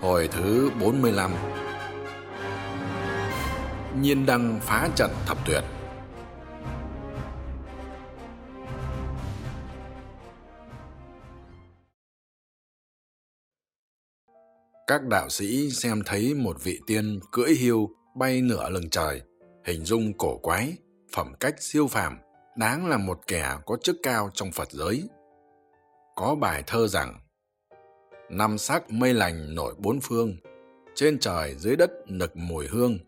Hồi thứ 45 Nhiên đăng phá trận thập tuyệt Các đạo sĩ xem thấy một vị tiên cưỡi hiêu bay nửa lưng trời, hình dung cổ quái, phẩm cách siêu phàm, đáng là một kẻ có chức cao trong Phật giới. Có bài thơ rằng năm sắc mây lành nổi bốn phương. Trên trời dưới đất nực mùi hương,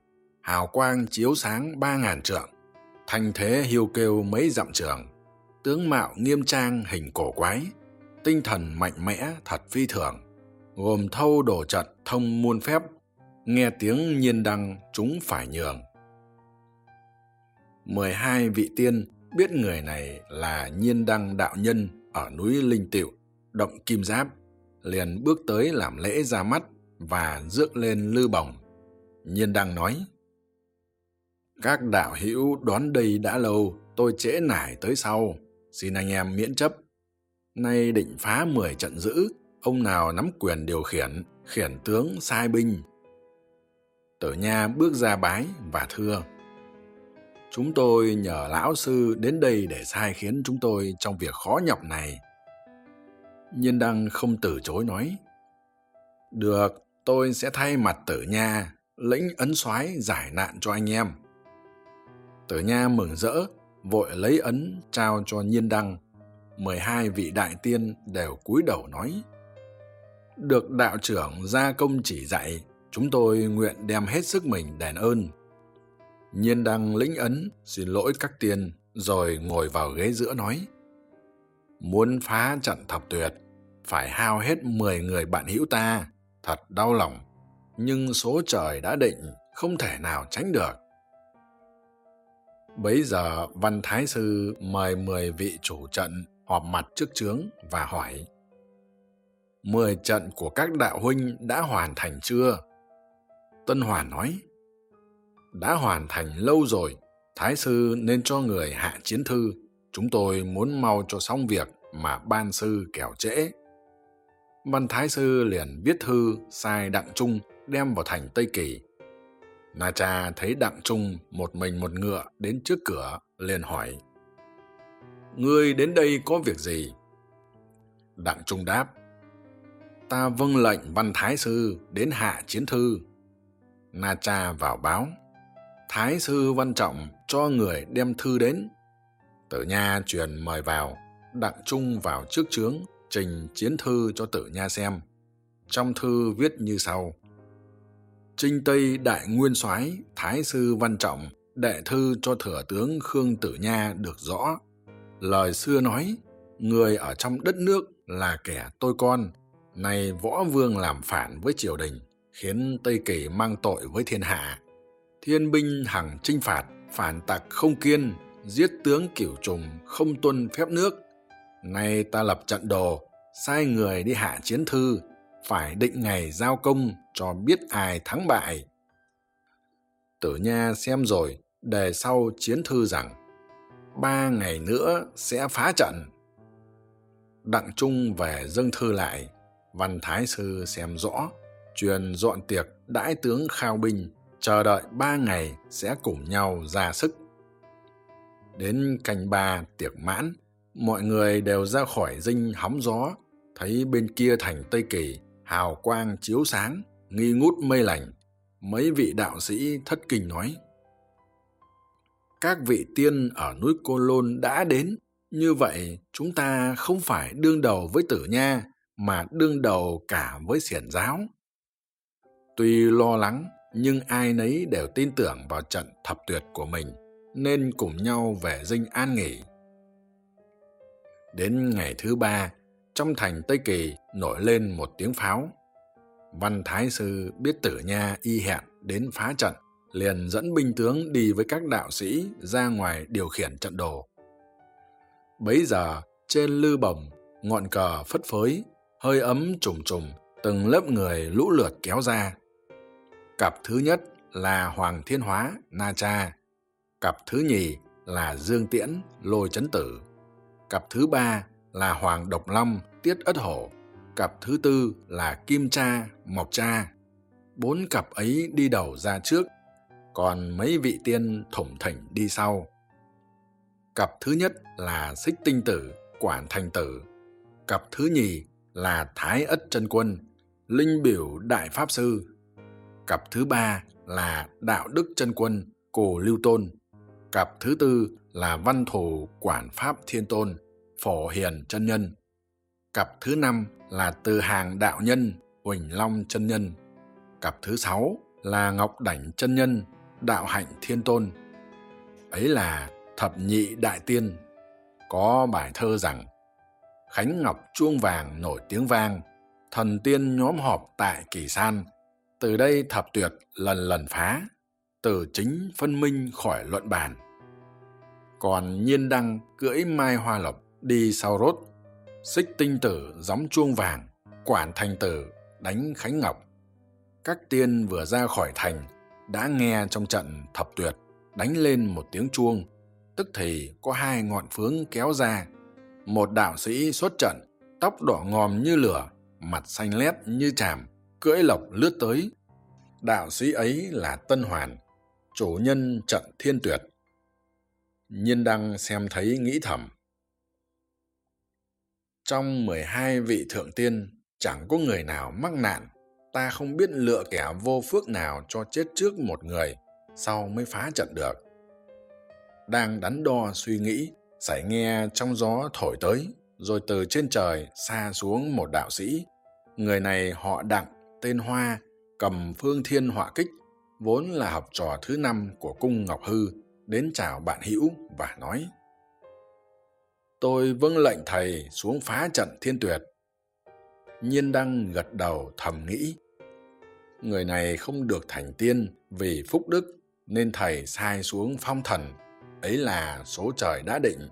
hào quang chiếu sáng ba ngàn trượng. Thanh thế hiu kêu mấy dặm trường. Tướng mạo nghiêm trang, hình cổ quái. Tinh thần mạnh mẽ, thật phi thường. Gồm thâu đổ trận thông muôn phép. Nghe tiếng nhiên đăng, chúng phải nhường. Mười hai vị tiên biết người này là nhiên đăng đạo nhân ở núi linh tiệu, động kim giáp liền bước tới làm lễ ra mắt và rước lên lư bồng nhiên đăng nói, các đạo hữu đón đây đã lâu, tôi trễ nải tới sau. Xin anh em miễn chấp. Nay định phá mười trận giữ, ông nào nắm quyền điều khiển khiển tướng sai binh. Tử nha bước ra bái và thưa, chúng tôi nhờ lão sư đến đây để sai khiến chúng tôi trong việc khó nhọc này nhiên đăng không từ chối nói. Được, tôi sẽ thay mặt tử nha, lĩnh ấn soái giải nạn cho anh em. Tử nha mừng rỡ, vội lấy ấn trao cho nhiên đăng. Mười hai vị đại tiên đều cúi đầu nói. Được đạo trưởng gia công chỉ dạy, chúng tôi nguyện đem hết sức mình đền ơn. Nhiên đăng lĩnh ấn, xin lỗi các tiên, rồi ngồi vào ghế giữa nói muốn phá trận thập tuyệt, phải hao hết mười người bạn hữu ta. Thật đau lòng, nhưng số trời đã định, không thể nào tránh được. Bấy giờ, văn thái sư mời mười vị chủ trận họp mặt trước trướng và hỏi, mười trận của các đạo huynh đã hoàn thành chưa? Tân hoàn nói, đã hoàn thành lâu rồi, thái sư nên cho người hạ chiến thư chúng tôi muốn mau cho xong việc mà ban sư kẻo trễ. Văn thái sư liền viết thư sai đặng trung đem vào thành tây kỳ. Na cha thấy đặng trung một mình một ngựa đến trước cửa, liền hỏi, ngươi đến đây có việc gì? Đặng trung đáp, ta vâng lệnh văn thái sư đến hạ chiến thư. Na cha vào báo, thái sư văn trọng cho người đem thư đến tử nha truyền mời vào, đặng trung vào trước trướng trình chiến thư cho tử nha xem. Trong thư viết như sau. Trinh tây đại nguyên soái, thái sư văn trọng, đệ thư cho thừa tướng khương tử nha được rõ. Lời xưa nói, người ở trong đất nước là kẻ tôi con, nay võ vương làm phản với triều đình, khiến tây kỳ mang tội với thiên hạ. Thiên binh hằng chinh phạt, phản tặc không kiên giết tướng kiểu trùng không tuân phép nước. Nay ta lập trận đồ, sai người đi hạ chiến thư, phải định ngày giao công cho biết ai thắng bại. Tử nha xem rồi, đề sau chiến thư rằng, ba ngày nữa sẽ phá trận. Đặng trung về dâng thư lại, văn thái sư xem rõ, truyền dọn tiệc đãi tướng khao binh, chờ đợi ba ngày sẽ cùng nhau ra sức đến canh ba tiệc mãn, mọi người đều ra khỏi dinh hóng gió, thấy bên kia thành tây kỳ, hào quang chiếu sáng, nghi ngút mây lành. Mấy vị đạo sĩ thất kinh nói, các vị tiên ở núi cô lôn đã đến, như vậy chúng ta không phải đương đầu với tử nha, mà đương đầu cả với xiển giáo. Tuy lo lắng, nhưng ai nấy đều tin tưởng vào trận thập tuyệt của mình nên cùng nhau về dinh an nghỉ. Đến ngày thứ ba, trong thành tây kỳ nổi lên một tiếng pháo. Văn thái sư biết tử nha y hẹn đến phá trận, liền dẫn binh tướng đi với các đạo sĩ ra ngoài điều khiển trận đồ. Bấy giờ, trên lư bồng, ngọn cờ phất phới, hơi ấm trùng trùng từng lớp người lũ lượt kéo ra. Cặp thứ nhất là hoàng thiên hóa na cha cặp thứ nhì là dương tiễn lôi chấn tử. Cặp thứ ba là hoàng độc long, tiết ất hổ. Cặp thứ tư là kim cha, mộc cha. Bốn cặp ấy đi đầu ra trước, còn mấy vị tiên thủng thỉnh đi sau. Cặp thứ nhất là xích tinh tử, quản thành tử. Cặp thứ nhì là thái ất chân quân, linh biểu đại pháp sư. Cặp thứ ba là đạo đức chân quân, cổ lưu tôn cặp thứ tư là văn thủ quản pháp thiên tôn, phổ hiền chân nhân. Cặp thứ năm là từ hàng đạo nhân, huỳnh long chân nhân. Cặp thứ sáu là ngọc đảnh chân nhân, đạo hạnh thiên tôn. Ấy là thập nhị đại tiên. Có bài thơ rằng, khánh ngọc chuông vàng nổi tiếng vang, thần tiên nhóm họp tại kỳ san, từ đây thập tuyệt lần lần phá từ chính phân minh khỏi luận bàn. Còn nhiên đăng cưỡi mai hoa lộc đi sau rốt, xích tinh tử gióng chuông vàng, quản thành tử đánh khánh ngọc. Các tiên vừa ra khỏi thành, đã nghe trong trận thập tuyệt, đánh lên một tiếng chuông. Tức thì có hai ngọn phướng kéo ra. Một đạo sĩ xuất trận, tóc đỏ ngòm như lửa, mặt xanh lét như chàm cưỡi lộc lướt tới. Đạo sĩ ấy là tân hoàn chủ nhân trận thiên tuyệt. Nhiên đăng xem thấy nghĩ thầm. Trong mười hai vị thượng tiên, chẳng có người nào mắc nạn. Ta không biết lựa kẻ vô phước nào cho chết trước một người, sau mới phá trận được. Đang đắn đo suy nghĩ, sải nghe trong gió thổi tới, rồi từ trên trời xa xuống một đạo sĩ. Người này họ đặng, tên hoa, cầm phương thiên họa kích vốn là học trò thứ năm của cung ngọc hư, đến chào bạn hữu và nói, tôi vâng lệnh thầy xuống phá trận thiên tuyệt. Nhiên đăng gật đầu thầm nghĩ, người này không được thành tiên vì phúc đức, nên thầy sai xuống phong thần, ấy là số trời đã định.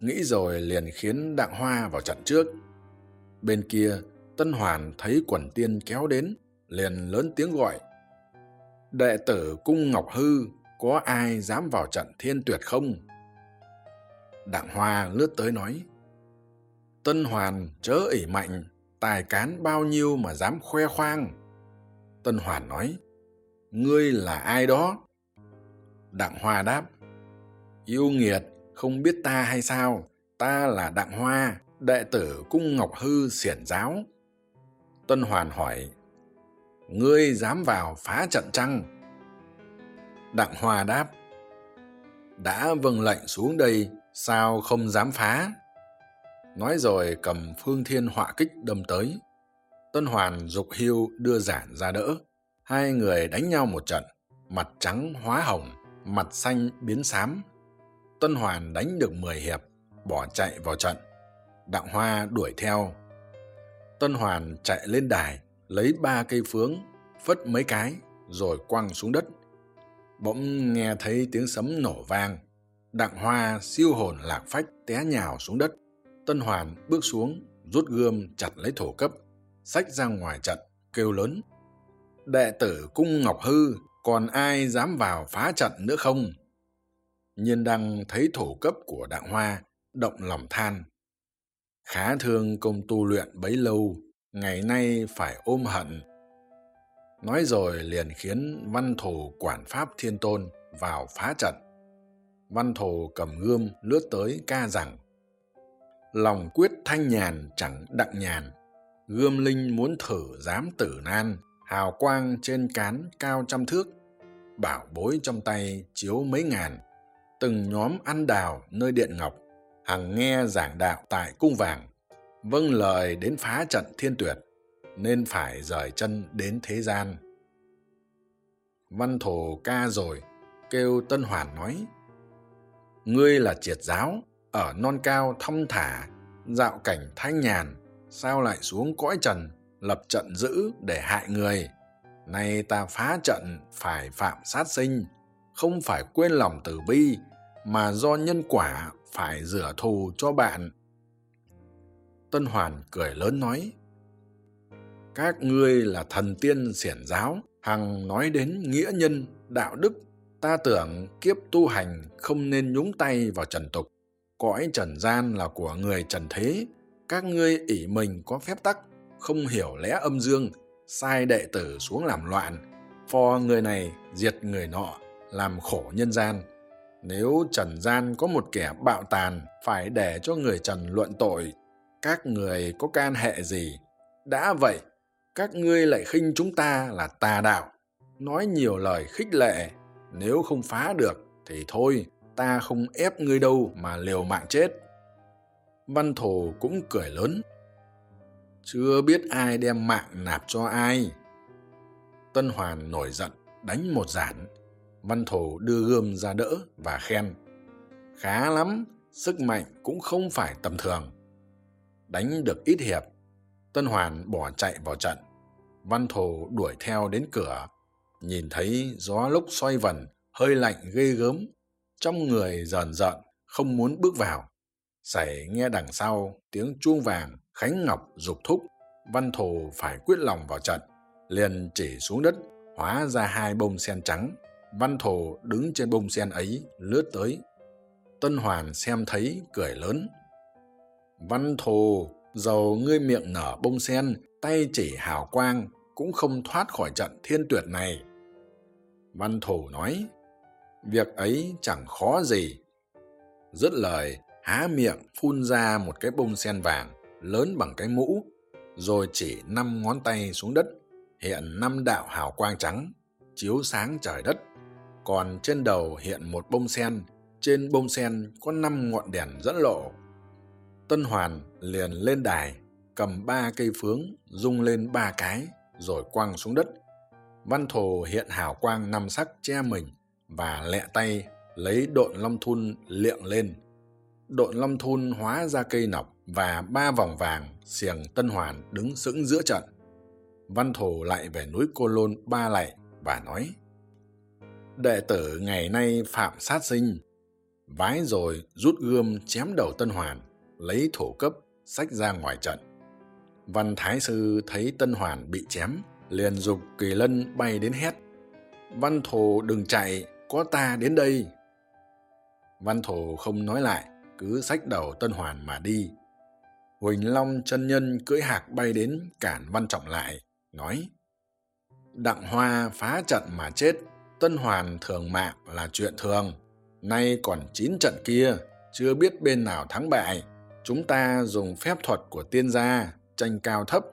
Nghĩ rồi liền khiến đặng hoa vào trận trước. Bên kia, tân hoàn thấy quần tiên kéo đến, liền lớn tiếng gọi đệ tử cung ngọc hư, có ai dám vào trận thiên tuyệt không? Đặng hoa lướt tới nói, tân hoàn chớ ỷ mạnh, tài cán bao nhiêu mà dám khoe khoang? Tân hoàn nói, ngươi là ai đó? Đặng hoa đáp, yêu nghiệt, không biết ta hay sao? Ta là đặng hoa, đệ tử cung ngọc hư xiển giáo. Tân hoàn hỏi ngươi dám vào phá trận trăng? Đặng hoa đáp, đã vâng lệnh xuống đây, sao không dám phá? Nói rồi cầm phương thiên họa kích đâm tới. Tân hoàn, dục hiu đưa giản ra đỡ. Hai người đánh nhau một trận, mặt trắng hóa hồng, mặt xanh biến xám. Tân hoàn đánh được mười hiệp, bỏ chạy vào trận. Đặng hoa đuổi theo. Tân hoàn chạy lên đài lấy ba cây phướng, phất mấy cái, rồi quăng xuống đất. Bỗng nghe thấy tiếng sấm nổ vang. Đặng hoa siêu hồn lạc phách té nhào xuống đất. Tân hoàn bước xuống, rút gươm chặt lấy thổ cấp, xách ra ngoài trận, kêu lớn. Đệ tử cung ngọc hư, còn ai dám vào phá trận nữa không? Nhiên đăng thấy thổ cấp của đặng hoa, động lòng than. Khá thương công tu luyện bấy lâu ngày nay phải ôm hận. Nói rồi liền khiến văn thù quản pháp thiên tôn vào phá trận. Văn thù cầm gươm lướt tới ca rằng, lòng quyết thanh nhàn chẳng đặng nhàn, gươm linh muốn thử dám tử nan, hào quang trên cán cao trăm thước, bảo bối trong tay chiếu mấy ngàn, từng nhóm ăn đào nơi điện ngọc, hằng nghe giảng đạo tại cung vàng vâng lời đến phá trận thiên tuyệt, nên phải rời chân đến thế gian. Văn thổ ca rồi, kêu tân hoàn nói, ngươi là triệt giáo, ở non cao thong thả, dạo cảnh thanh nhàn, sao lại xuống cõi trần, lập trận giữ để hại người? Nay ta phá trận phải phạm sát sinh, không phải quên lòng từ bi, mà do nhân quả phải rửa thù cho bạn tân hoàn cười lớn nói, các ngươi là thần tiên xiển giáo, hằng nói đến nghĩa nhân, đạo đức, ta tưởng kiếp tu hành không nên nhúng tay vào trần tục. Cõi trần gian là của người trần thế. Các ngươi ỷ mình có phép tắc, không hiểu lẽ âm dương, sai đệ tử xuống làm loạn. Pho người này diệt người nọ, làm khổ nhân gian. Nếu trần gian có một kẻ bạo tàn, phải để cho người trần luận tội các người có can hệ gì? Đã vậy, các ngươi lại khinh chúng ta là tà đạo. Nói nhiều lời khích lệ, nếu không phá được thì thôi, ta không ép ngươi đâu mà liều mạng chết. Văn thù cũng cười lớn. Chưa biết ai đem mạng nạp cho ai. Tân hoàn nổi giận, đánh một giản. Văn thù đưa gươm ra đỡ và khen. Khá lắm, sức mạnh cũng không phải tầm thường đánh được ít hiệp, tân hoàn bỏ chạy vào trận. Văn thù đuổi theo đến cửa, nhìn thấy gió lúc xoay vần, hơi lạnh ghê gớm, trong người rờn rợn, không muốn bước vào. Sảy nghe đằng sau tiếng chuông vàng, khánh ngọc dục thúc, văn thù phải quyết lòng vào trận, liền chỉ xuống đất, hóa ra hai bông sen trắng. Văn thù đứng trên bông sen ấy lướt tới. Tân hoàn xem thấy, cười lớn văn thù, dầu ngươi miệng nở bông sen, tay chỉ hào quang, cũng không thoát khỏi trận thiên tuyệt này. Văn thù nói, việc ấy chẳng khó gì. Dứt lời, há miệng phun ra một cái bông sen vàng, lớn bằng cái mũ, rồi chỉ năm ngón tay xuống đất. Hiện năm đạo hào quang trắng, chiếu sáng trời đất. Còn trên đầu hiện một bông sen, trên bông sen có năm ngọn đèn dẫn lộ tân hoàn liền lên đài, cầm ba cây phướng, rung lên ba cái, rồi quăng xuống đất. Văn thù hiện hào quang năm sắc che mình và lẹ tay lấy độn long thun liệng lên. Độn long thun hóa ra cây nọc và ba vòng vàng xiềng tân hoàn đứng sững giữa trận. Văn thù lại về núi cô lôn ba lạy và nói, đệ tử ngày nay phạm sát sinh, vái rồi rút gươm chém đầu tân hoàn lấy thổ cấp, sách ra ngoài trận. Văn thái sư thấy tân hoàn bị chém, liền dục kỳ lân bay đến hét, văn thù đừng chạy, có ta đến đây. Văn thù không nói lại, cứ sách đầu tân hoàn mà đi. Huỳnh long chân nhân cưỡi hạc bay đến cản văn trọng lại, nói, đặng hoa phá trận mà chết, tân hoàn thường mạng là chuyện thường, nay còn chín trận kia, chưa biết bên nào thắng bại chúng ta dùng phép thuật của tiên gia, tranh cao thấp,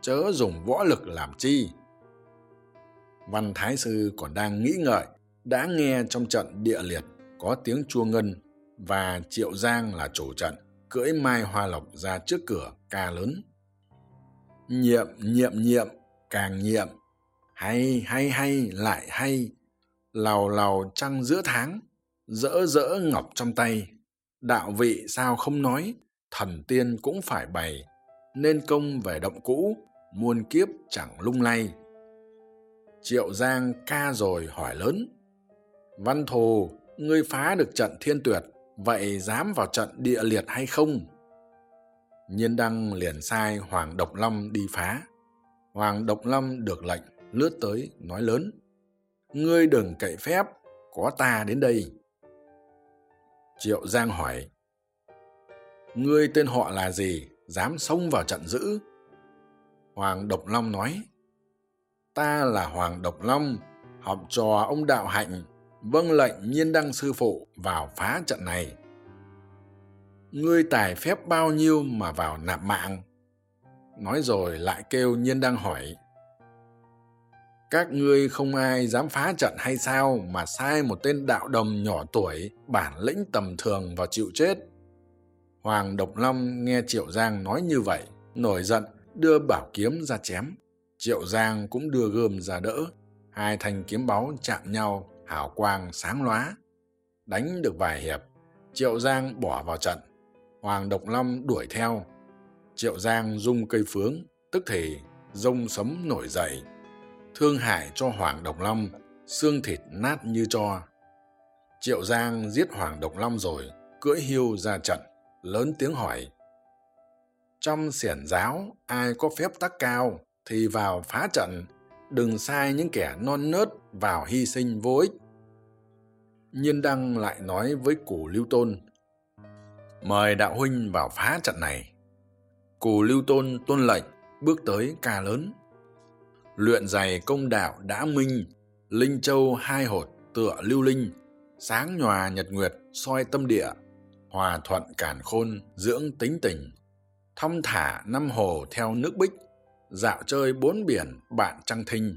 chớ dùng võ lực làm chi. Văn thái sư còn đang nghĩ ngợi, đã nghe trong trận địa liệt có tiếng chua ngân và triệu giang là chủ trận, cưỡi mai hoa lộc ra trước cửa ca lớn. Nhiệm nhiệm nhiệm, càng nhiệm, hay hay hay, lại hay lầu lầu trăng giữa tháng dỡ dỡ ngọc trong tay. Đạo vị sao không nói? Thần tiên cũng phải bày, nên công về động cũ, muôn kiếp chẳng lung lay. Triệu giang ca rồi hỏi lớn, văn thù, ngươi phá được trận thiên tuyệt, vậy dám vào trận địa liệt hay không? Nhiên đăng liền sai hoàng độc lâm đi phá. Hoàng độc lâm được lệnh, lướt tới, nói lớn, ngươi đừng cậy phép, có ta đến đây. Triệu giang hỏi ngươi tên họ là gì? Dám xông vào trận giữ hoàng độc long nói, ta là hoàng độc long, học trò ông đạo hạnh. Vâng lệnh nhiên đăng sư phụ vào phá trận này. Ngươi tài phép bao nhiêu mà vào nạp mạng? Nói rồi lại kêu nhiên đăng hỏi, các ngươi không ai dám phá trận hay sao mà sai một tên đạo đồng nhỏ tuổi bản lĩnh tầm thường vào chịu chết? Hoàng độc long nghe triệu giang nói như vậy, nổi giận, đưa bảo kiếm ra chém. Triệu giang cũng đưa gươm ra đỡ, hai thanh kiếm báu chạm nhau, hào quang sáng lóa. Đánh được vài hiệp, triệu giang bỏ vào trận. Hoàng độc long đuổi theo. Triệu giang dung cây phướng, tức thì rông sấm nổi dậy. Thương hại cho hoàng độc long, xương thịt nát như cho. Triệu giang giết hoàng độc long rồi, cưỡi hiêu ra trận lớn tiếng hỏi. Trong xiển giáo, ai có phép tắc cao thì vào phá trận, đừng sai những kẻ non nớt vào hy sinh vô ích. Nhiên đăng lại nói với củ lưu tôn, mời đạo huynh vào phá trận này. Cù lưu tôn tuân lệnh, bước tới ca lớn. Luyện giày công đạo đã minh, linh châu hai hột tựa lưu linh, sáng nhòa nhật nguyệt soi tâm địa hòa thuận cản khôn, dưỡng tính tình. Thong thả năm hồ theo nước bích, dạo chơi bốn biển bạn trăng thinh.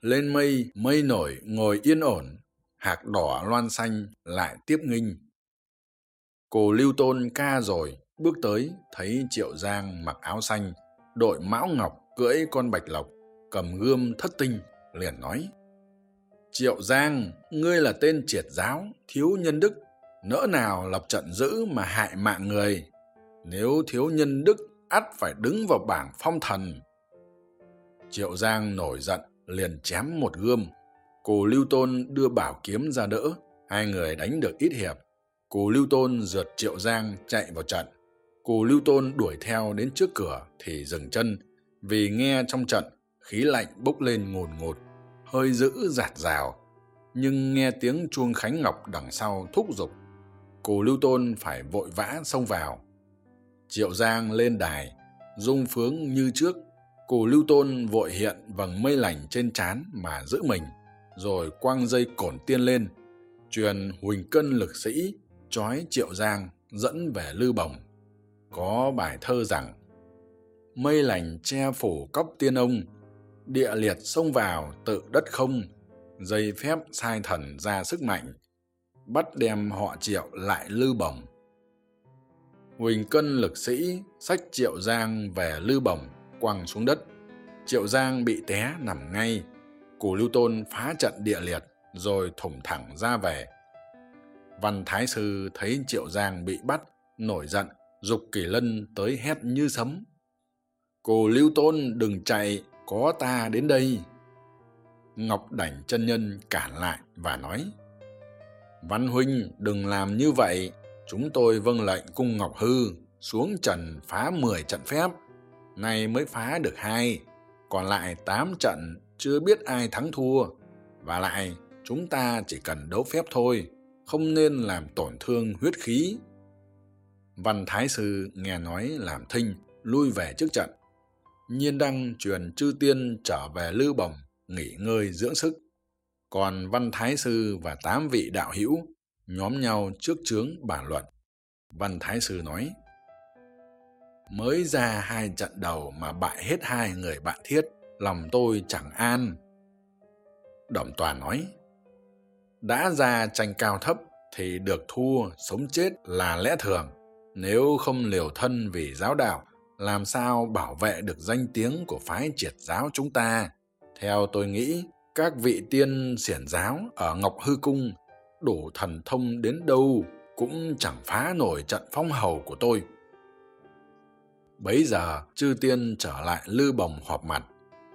Lên mây mây nổi, ngồi yên ổn, hạc đỏ loan xanh lại tiếp nghinh. Cô lưu tôn ca rồi, bước tới, thấy triệu giang mặc áo xanh, đội mão ngọc cưỡi con bạch lộc, cầm gươm thất tinh, liền nói, triệu giang, ngươi là tên triệt giáo, thiếu nhân đức nỡ nào lập trận dữ mà hại mạng người. Nếu thiếu nhân đức, ắt phải đứng vào bảng phong thần. Triệu giang nổi giận, liền chém một gươm. Cù lưu tôn đưa bảo kiếm ra đỡ, hai người đánh được ít hiệp. Cù lưu tôn rượt triệu giang chạy vào trận. Cù lưu tôn đuổi theo đến trước cửa thì dừng chân, vì nghe trong trận khí lạnh bốc lên ngột ngột hơi dữ giạt rào nhưng nghe tiếng chuông khánh ngọc đằng sau thúc giục cù lưu tôn phải vội vã xông vào. Triệu giang lên đài, dung phướng như trước. Cù lưu tôn vội hiện vầng mây lành trên trán mà giữ mình, rồi quăng dây cổn tiên lên, truyền huỳnh cân lực sĩ, trói triệu giang dẫn về lư bồng. Có bài thơ rằng, mây lành che phủ cóc tiên ông, địa liệt xông vào tự đất không, dây phép sai thần ra sức mạnh bắt đem họ triệu lại lư bồng. Huỳnh cân lực sĩ sách triệu giang về lư bồng, quăng xuống đất. Triệu giang bị té nằm ngay. Cù lưu tôn phá trận địa liệt rồi thủng thẳng ra về. Văn thái sư thấy triệu giang bị bắt, nổi giận, dục kỷ lân tới hét như sấm. Cù lưu tôn đừng chạy, có ta đến đây. Ngọc đảnh chân nhân cản lại và nói văn huynh, đừng làm như vậy. Chúng tôi vâng lệnh cung ngọc hư, xuống trần phá mười trận phép. Nay mới phá được hai, còn lại tám trận chưa biết ai thắng thua. Và lại, chúng ta chỉ cần đấu phép thôi, không nên làm tổn thương huyết khí. Văn thái sư nghe nói làm thinh, lui về trước trận. Nhiên đăng truyền chư tiên trở về lư bồng, nghỉ ngơi dưỡng sức còn văn thái sư và tám vị đạo hữu nhóm nhau trước trướng bàn luận. Văn thái sư nói, mới ra hai trận đầu mà bại hết hai người bạn thiết, lòng tôi chẳng an. Đồng toàn nói, đã ra tranh cao thấp thì được thua, sống chết là lẽ thường. Nếu không liều thân vì giáo đạo, làm sao bảo vệ được danh tiếng của phái triệt giáo chúng ta? Theo tôi nghĩ các vị tiên xiển giáo ở ngọc hư cung, đủ thần thông đến đâu cũng chẳng phá nổi trận phong hầu của tôi. Bấy giờ, chư tiên trở lại lư bồng họp mặt,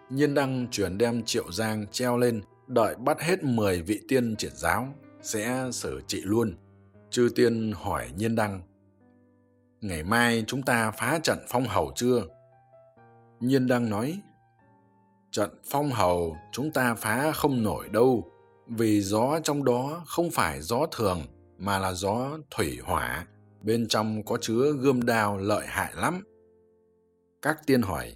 nhiên đăng truyền đem triệu giang treo lên, đợi bắt hết mười vị tiên triển giáo sẽ xử trị luôn. Chư tiên hỏi nhiên đăng, ngày mai chúng ta phá trận phong hầu chưa? Nhiên đăng nói trận phong hầu chúng ta phá không nổi đâu, vì gió trong đó không phải gió thường mà là gió thủy hỏa, bên trong có chứa gươm đao lợi hại lắm. Các tiên hỏi,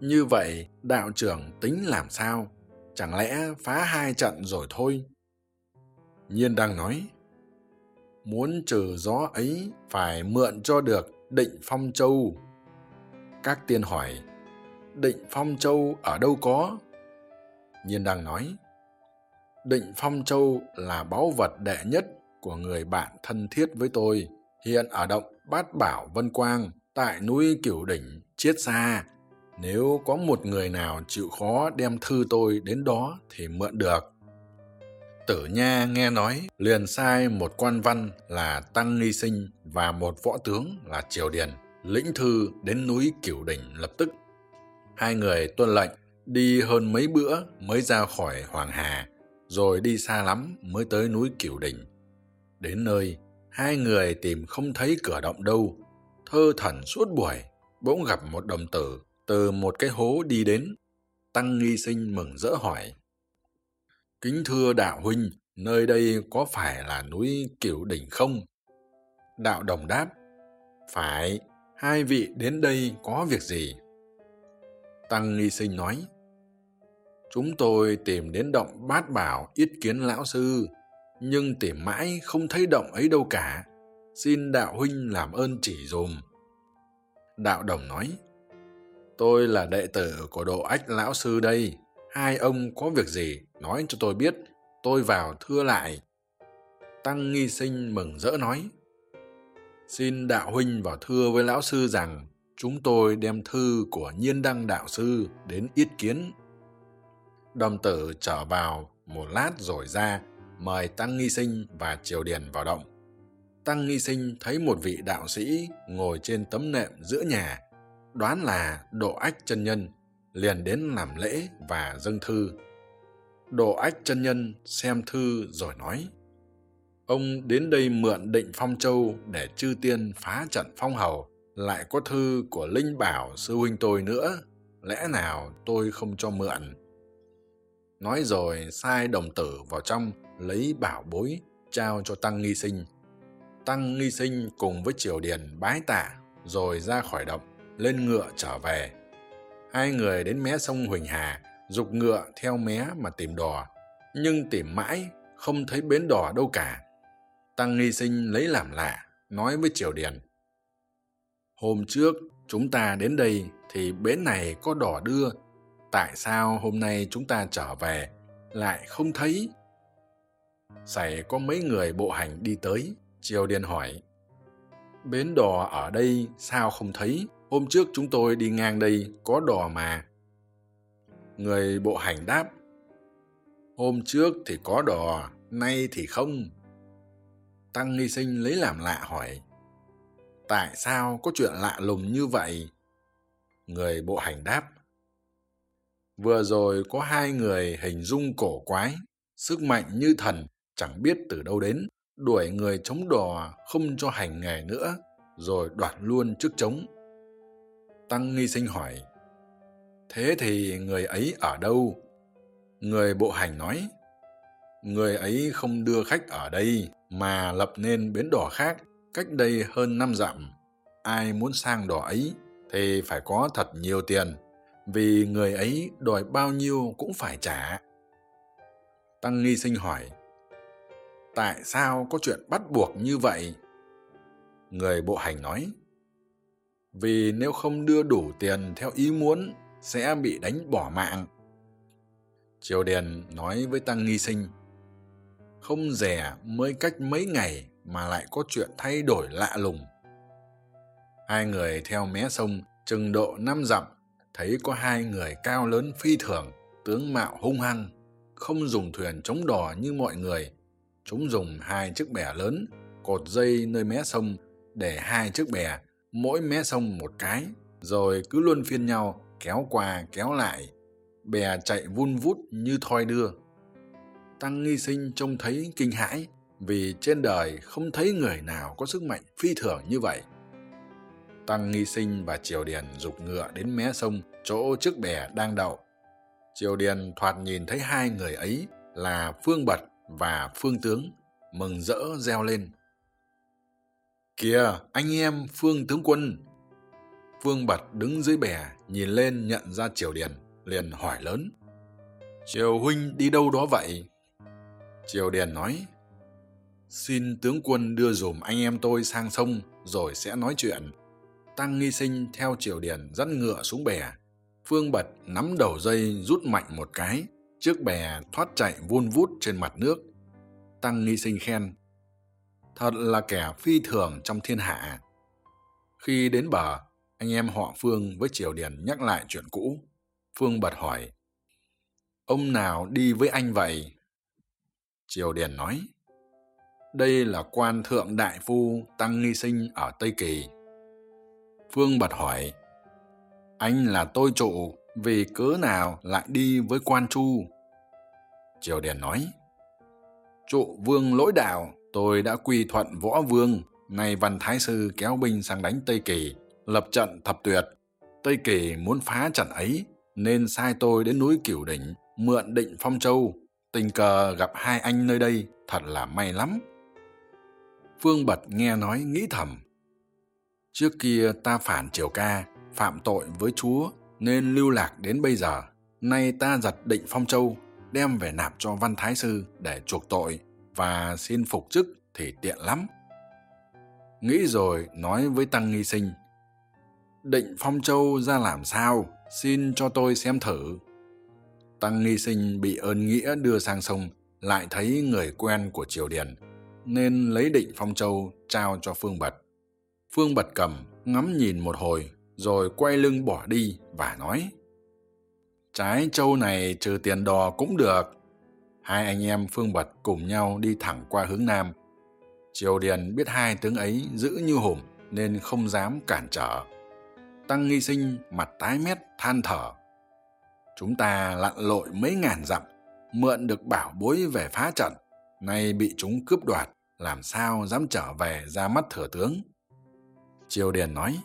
như vậy đạo trưởng tính làm sao? Chẳng lẽ phá hai trận rồi thôi? Nhiên đang nói, muốn trừ gió ấy phải mượn cho được định phong châu. Các tiên hỏi định phong châu ở đâu có? Nhiên đang nói, định phong châu là báu vật đệ nhất của người bạn thân thiết với tôi, hiện ở động bát bảo vân quang, tại núi cửu đỉnh, chiết xa nếu có một người nào chịu khó đem thư tôi đến đó thì mượn được. Tử nha nghe nói, liền sai một quan văn là tăng nghi sinh và một võ tướng là triều điền, lĩnh thư đến núi cửu đỉnh lập tức hai người tuân lệnh, đi hơn mấy bữa mới ra khỏi hoàng hà, rồi đi xa lắm mới tới núi cửu đỉnh đến nơi, hai người tìm không thấy cửa động đâu. Thơ thẩn suốt buổi, bỗng gặp một đồng tử từ một cái hố đi đến. Tăng nghi sinh mừng rỡ hỏi, kính thưa đạo huynh, nơi đây có phải là núi cửu đỉnh không? Đạo đồng đáp, phải, hai vị đến đây có việc gì? Tăng nghi sinh nói, chúng tôi tìm đến động bát bảo yết kiến lão sư, nhưng tìm mãi không thấy động ấy đâu cả. Xin đạo huynh làm ơn chỉ dùm. Đạo đồng nói, tôi là đệ tử của độ ách lão sư đây. Hai ông có việc gì nói cho tôi biết. Tôi vào thưa lại. Tăng nghi sinh mừng rỡ nói, xin đạo huynh vào thưa với lão sư rằng chúng tôi đem thư của nhiên đăng đạo sư đến yết kiến. Đồng tử trở vào một lát rồi ra, mời tăng nghi sinh và triều điền vào động. Tăng nghi sinh thấy một vị đạo sĩ ngồi trên tấm nệm giữa nhà, đoán là độ ách chân nhân, liền đến làm lễ và dâng thư. Độ ách chân nhân xem thư rồi nói, ông đến đây mượn định phong châu để chư tiên phá trận phong hầu lại có thư của linh bảo sư huynh tôi nữa, lẽ nào tôi không cho mượn? Nói rồi, sai đồng tử vào trong, lấy bảo bối, trao cho tăng nghi sinh. Tăng nghi sinh cùng với triều điền bái tạ, rồi ra khỏi động, lên ngựa trở về. Hai người đến mé sông huỳnh hà, dục ngựa theo mé mà tìm đò. Nhưng tìm mãi, không thấy bến đò đâu cả. Tăng nghi sinh lấy làm lạ, nói với triều điền hôm trước chúng ta đến đây thì bến này có đò đưa. Tại sao hôm nay chúng ta trở về lại không thấy? Xảy có mấy người bộ hành đi tới, triều điền hỏi. Bến đò ở đây sao không thấy? Hôm trước chúng tôi đi ngang đây có đò mà. Người bộ hành đáp. Hôm trước thì có đò, nay thì không. Tăng nghi sinh lấy làm lạ hỏi tại sao có chuyện lạ lùng như vậy? Người bộ hành đáp. Vừa rồi có hai người hình dung cổ quái, sức mạnh như thần, chẳng biết từ đâu đến, đuổi người chống đò không cho hành nghề nữa, rồi đoạt luôn trước trống. Tăng nghi sinh hỏi, thế thì người ấy ở đâu? Người bộ hành nói, người ấy không đưa khách ở đây mà lập nên bến đò khác cách đây hơn năm dặm, ai muốn sang đò ấy thì phải có thật nhiều tiền, vì người ấy đòi bao nhiêu cũng phải trả. Tăng nghi sinh hỏi, tại sao có chuyện bắt buộc như vậy? Người bộ hành nói, vì nếu không đưa đủ tiền theo ý muốn, sẽ bị đánh bỏ mạng. Triều điền nói với tăng nghi sinh, không rẻ mới cách mấy ngày mà lại có chuyện thay đổi lạ lùng. Hai người theo mé sông chừng độ năm dặm, thấy có hai người cao lớn phi thường, tướng mạo hung hăng, không dùng thuyền chống đò như mọi người. Chúng dùng hai chiếc bè lớn, cột dây nơi mé sông để hai chiếc bè, mỗi mé sông một cái, rồi cứ luôn phiên nhau, kéo qua kéo lại. Bè chạy vun vút như thoi đưa. Tăng nghi sinh trông thấy kinh hãi vì trên đời không thấy người nào có sức mạnh phi thường như vậy. Tăng nghi sinh và triều điền dục ngựa đến mé sông, chỗ chiếc bè đang đậu. Triều điền thoạt nhìn thấy hai người ấy là phương bật và phương tướng, mừng rỡ reo lên. Kìa, anh em phương tướng quân! Phương bật đứng dưới bè, nhìn lên nhận ra triều điền, liền hỏi lớn. Triều huynh đi đâu đó vậy? Triều điền nói xin tướng quân đưa dùm anh em tôi sang sông, rồi sẽ nói chuyện. Tăng nghi sinh theo triều điền dắt ngựa xuống bè. Phương bật nắm đầu dây rút mạnh một cái chiếc bè thoát chạy vun vút trên mặt nước. Tăng nghi sinh khen, thật là kẻ phi thường trong thiên hạ. Khi đến bờ, anh em họ phương với triều điền nhắc lại chuyện cũ. Phương bật hỏi, ông nào đi với anh vậy? Triều điền nói đây là quan thượng đại phu tăng nghi sinh ở tây kỳ. Phương bật hỏi, anh là tôi trụ, vì cớ nào lại đi với quan chu? Triều điền nói, trụ vương lỗi đạo, tôi đã quy thuận võ vương, nay văn thái sư kéo binh sang đánh tây kỳ, lập trận thập tuyệt. Tây kỳ muốn phá trận ấy, nên sai tôi đến núi cửu đỉnh, mượn định phong châu. Tình cờ gặp hai anh nơi đây, thật là may lắm phương bật nghe nói nghĩ thầm. Trước kia ta phản triều ca, phạm tội với chúa nên lưu lạc đến bây giờ. Nay ta giật định phong châu, đem về nạp cho văn thái sư để chuộc tội và xin phục chức thì tiện lắm. Nghĩ rồi nói với tăng nghi sinh, định phong châu ra làm sao? Xin cho tôi xem thử. Tăng nghi sinh bị ơn nghĩa đưa sang sông, lại thấy người quen của triều điền nên lấy định phong châu trao cho phương bật. Phương bật cầm, ngắm nhìn một hồi, rồi quay lưng bỏ đi và nói, trái châu này trừ tiền đò cũng được. Hai anh em phương bật cùng nhau đi thẳng qua hướng nam. Triều điền biết hai tướng ấy giữ như hùm nên không dám cản trở. Tăng nghi sinh mặt tái mét, than thở, chúng ta lặn lội mấy ngàn dặm, mượn được bảo bối về phá trận, nay bị chúng cướp đoạt làm sao dám trở về ra mắt thừa tướng? Triều điền nói,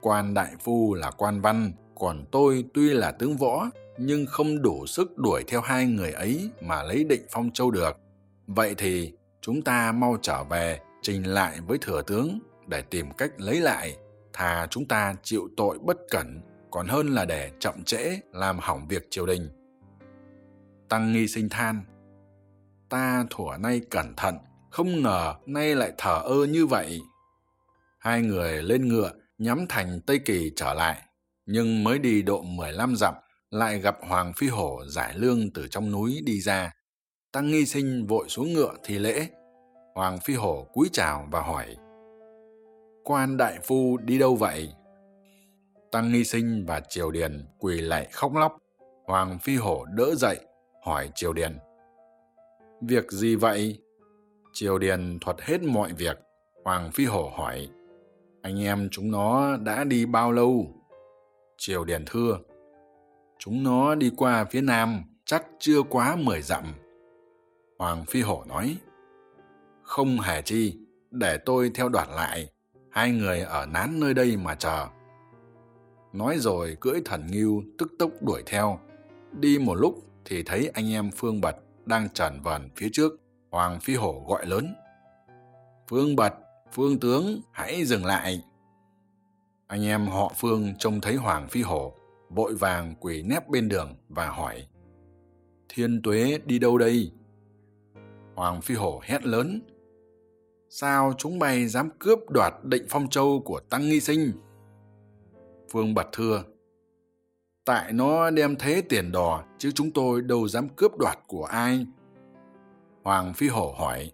quan đại phu là quan văn, còn tôi tuy là tướng võ, nhưng không đủ sức đuổi theo hai người ấy mà lấy định phong châu được. Vậy thì chúng ta mau trở về trình lại với thừa tướng để tìm cách lấy lại. Thà chúng ta chịu tội bất cẩn, còn hơn là để chậm trễ làm hỏng việc triều đình. Tăng nghi sinh than, ta thủa nay cẩn thận không ngờ nay lại thở ơ như vậy. Hai người lên ngựa, nhắm thành tây kỳ trở lại, nhưng mới đi độ mười lăm dặm, lại gặp hoàng phi hổ giải lương từ trong núi đi ra. Tăng nghi sinh vội xuống ngựa thì lễ. Hoàng phi hổ cúi chào và hỏi, quan đại phu đi đâu vậy? Tăng nghi sinh và triều điền quỳ lạy khóc lóc. Hoàng phi hổ đỡ dậy, hỏi triều điền, việc gì vậy? Triều điền thuật hết mọi việc, hoàng phi hổ hỏi, anh em chúng nó đã đi bao lâu? Triều điền thưa, chúng nó đi qua phía nam, chắc chưa quá mười dặm. Hoàng phi hổ nói, không hề chi, để tôi theo đoạt lại, hai người ở nán nơi đây mà chờ. Nói rồi cưỡi thần nghiêu tức tốc đuổi theo, đi một lúc thì thấy anh em phương bật đang trần vần phía trước hoàng phi hổ gọi lớn. Phương bật, phương tướng, hãy dừng lại. Anh em họ phương trông thấy hoàng phi hổ, vội vàng quỳ nép bên đường và hỏi, thiên tuế đi đâu đây? Hoàng phi hổ hét lớn, sao chúng bay dám cướp đoạt định phong châu của tăng nghi sinh? Phương bật thưa, tại nó đem thế tiền đò chứ chúng tôi đâu dám cướp đoạt của ai hoàng phi hổ hỏi,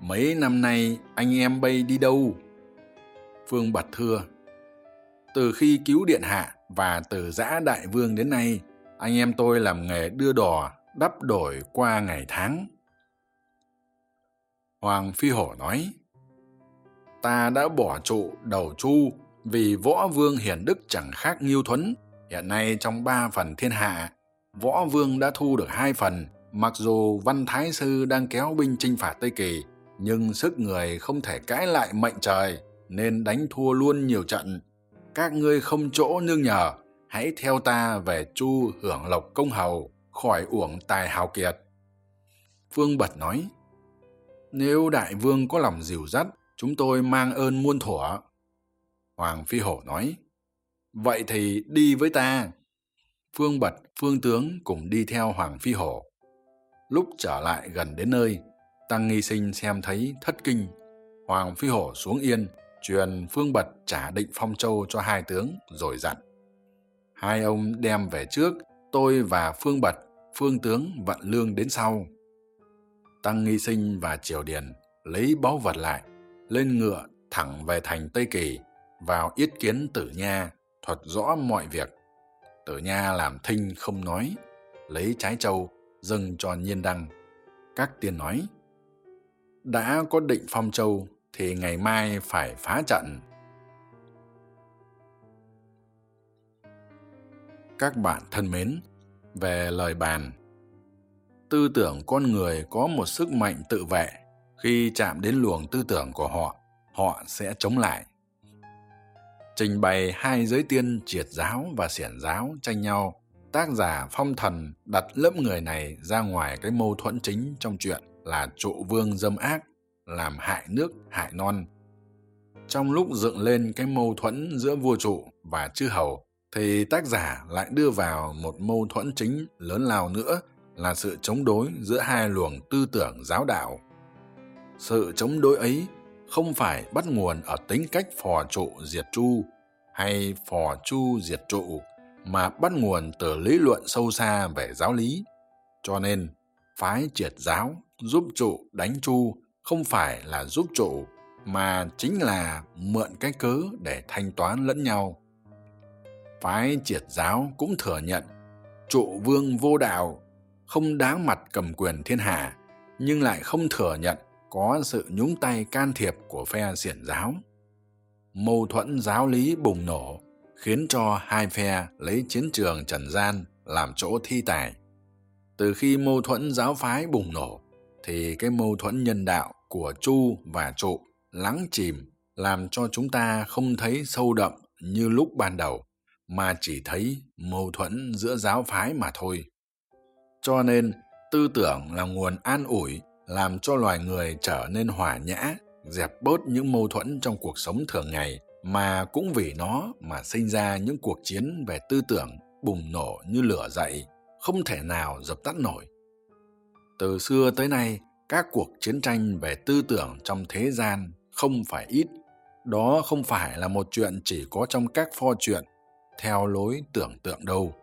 mấy năm nay anh em bay đi đâu? Phương bật thưa, từ khi cứu điện hạ và từ giã đại vương đến nay, anh em tôi làm nghề đưa đò, đắp đổi qua ngày tháng. Hoàng phi hổ nói, ta đã bỏ trụ đầu chu vì võ vương hiển đức chẳng khác nghiêu thuấn. Hiện nay trong ba phần thiên hạ, võ vương đã thu được hai phần mặc dù văn thái sư đang kéo binh chinh phạt tây kỳ, nhưng sức người không thể cãi lại mệnh trời, nên đánh thua luôn nhiều trận. Các ngươi không chỗ nương nhờ, hãy theo ta về chu hưởng lộc công hầu, khỏi uổng tài hào kiệt. Phương bật nói, nếu đại vương có lòng dìu dắt, chúng tôi mang ơn muôn thuở. Hoàng phi hổ nói, vậy thì đi với ta. Phương bật, phương tướng cùng đi theo hoàng phi hổ lúc trở lại gần đến nơi, tăng nghi sinh xem thấy thất kinh. Hoàng phi hổ xuống yên, truyền phương bật trả định phong châu cho hai tướng, rồi dặn. Hai ông đem về trước, tôi và phương bật, phương tướng vận lương đến sau. Tăng nghi sinh và triều điền lấy báu vật lại, lên ngựa thẳng về thành tây kỳ, vào yết kiến tử nha, thuật rõ mọi việc. Tử nha làm thinh không nói, lấy trái châu dâng cho nhiên đăng. Các tiên nói, đã có định phong châu thì ngày mai phải phá trận. Các bạn thân mến, về lời bàn. Tư tưởng con người có một sức mạnh tự vệ. Khi chạm đến luồng tư tưởng của họ họ sẽ chống lại. Trình bày hai giới tiên triệt giáo và xiển giáo tranh nhau tác giả phong thần đặt lớp người này ra ngoài cái mâu thuẫn chính trong chuyện là trụ vương dâm ác, làm hại nước, hại non. Trong lúc dựng lên cái mâu thuẫn giữa vua trụ và chư hầu, thì tác giả lại đưa vào một mâu thuẫn chính lớn lao nữa là sự chống đối giữa hai luồng tư tưởng giáo đạo. Sự chống đối ấy không phải bắt nguồn ở tính cách phò trụ diệt chu hay phò chu diệt trụ mà bắt nguồn từ lý luận sâu xa về giáo lý. Cho nên, phái triệt giáo giúp trụ đánh chu không phải là giúp trụ, mà chính là mượn cái cớ để thanh toán lẫn nhau. Phái triệt giáo cũng thừa nhận, trụ vương vô đạo, không đáng mặt cầm quyền thiên hạ, nhưng lại không thừa nhận có sự nhúng tay can thiệp của phe xiển giáo. Mâu thuẫn giáo lý bùng nổ khiến cho hai phe lấy chiến trường trần gian làm chỗ thi tài. Từ khi mâu thuẫn giáo phái bùng nổ, thì cái mâu thuẫn nhân đạo của chu và trụ lắng chìm, làm cho chúng ta không thấy sâu đậm như lúc ban đầu, mà chỉ thấy mâu thuẫn giữa giáo phái mà thôi. Cho nên, tư tưởng là nguồn an ủi, làm cho loài người trở nên hòa nhã, dẹp bớt những mâu thuẫn trong cuộc sống thường ngày mà cũng vì nó mà sinh ra những cuộc chiến về tư tưởng bùng nổ như lửa dậy, không thể nào dập tắt nổi. Từ xưa tới nay, các cuộc chiến tranh về tư tưởng trong thế gian không phải ít. Đó không phải là một chuyện chỉ có trong các pho truyện, theo lối tưởng tượng đâu.